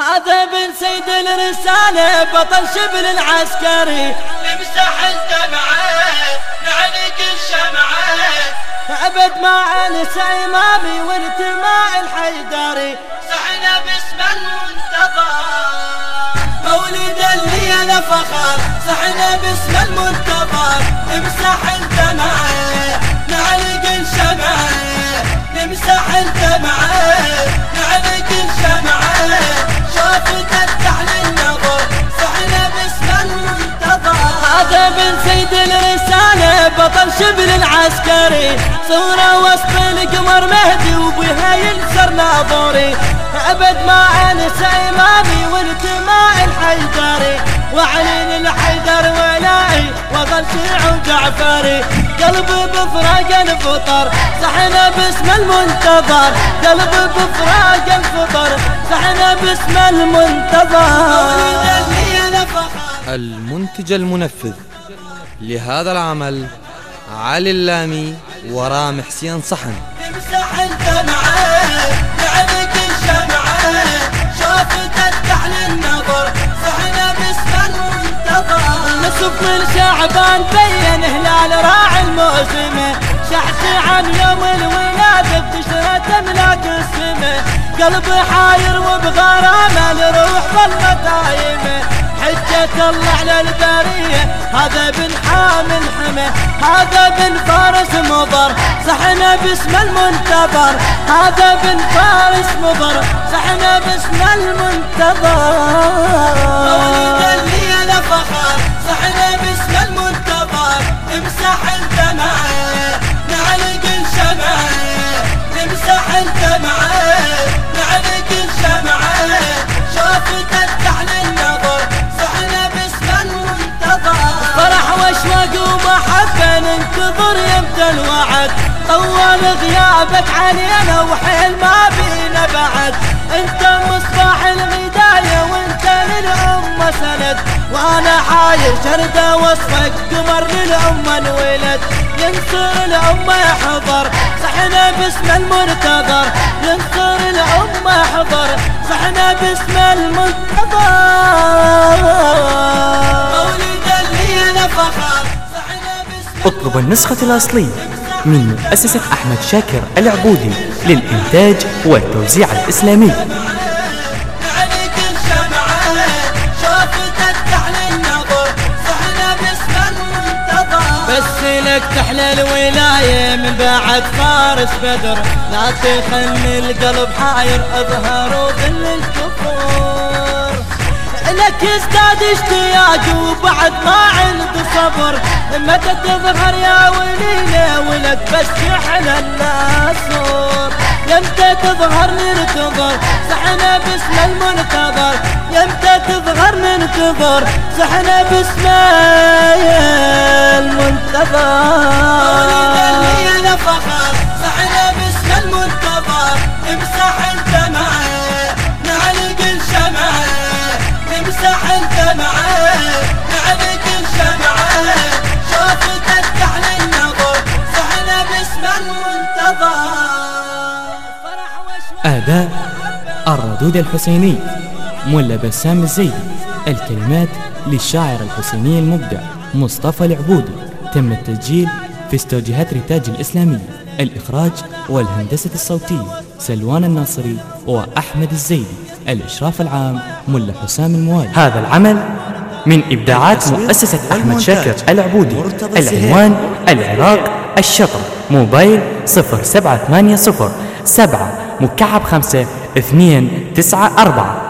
هذا بن سيد الرسالة بطل شبل العسكري. امسح الدمعة نعلق الشمعة. أبد ما أنسى إمامي وانتماء الحيدري. صحنا باسم المنتظر. مولد اللي أنا فخر. صحنا باسم المنتظر. امسح الدمعة نعلق الشمعة. نمسح الدمعة. سيد الرسالة بطل شبل العسكري صورة وسط القمر مهدي وبها ينسر ناظري. أبد ما أنسى إمامي وانتماء الحيدري. وعلي الحيدر ولائي وظل شيع جعفري. قلبي بفراق الفطر صحنا باسم المنتظر. قلبي بفراق الفطر صحنا باسم المنتظر. المنتج المنفذ. لهذا العمل علي اللامي ورام حسين صحن. امسح الدمعة لعلك الشمعة شوفتك تحلى النظر صحنا باسم المنتظر نصف من شعبان بين هلال راعي الموسم شحشعا يوم الولادة بتشرة املاك السماء. قلبي حاير وبغرامة لروح ظلمة دايمة. حجة الله على البرية. هذا بن حامل حمى هذا بن فارس مضر. صحنا باسم المنتظر هذا بن فارس مضر. صحنا باسم المنتظر. الوعد. طول غيابك علينا وحيل ما بينا بعد. انت مصباح الغداية وانت للأمة سند. وأنا حاير شردة وصفك قمر للأمة انولد ينصر الأمة يحضر. صحنا باسم المنتظر. ينصر الأمة يحضر. صحنا باسم المنتظر. مولد اللي فخر أطلب النسخة الأصلية من مؤسسة أحمد شاكر العبودي للإنتاج والتوزيع الإسلامي. عليك الشمعة شوفتك تحلى النظر صحنا باسم المنتظر. بس لك تحلى الولاية من بعد فارس بدر. لا تخلي القلب حاير اظهر لك ازداد اشتياق وبعد ما عنده صبر. متى تظهر يا ولينا ولك بس يحلى الناسور يمتى تظهر ننتظر صحنا باسم المنتظر. يمتى تظهر ننتظر صحنا باسم المنتظر. أداء الردود الحسيني ملا بسام الزيدي الكلمات للشاعر الحسيني المبدع مصطفى العبودي تم التسجيل في استوديوهات ريتاج الإسلامية الإخراج والهندسة الصوتية سلوان الناصري وأحمد الزيدي الإشراف العام ملا حسام الموالي. هذا العمل من إبداعات مؤسسة أحمد شاكر العبودي العنوان العراق الشطر موبايل 0780 7 مكعب 5 2 9 4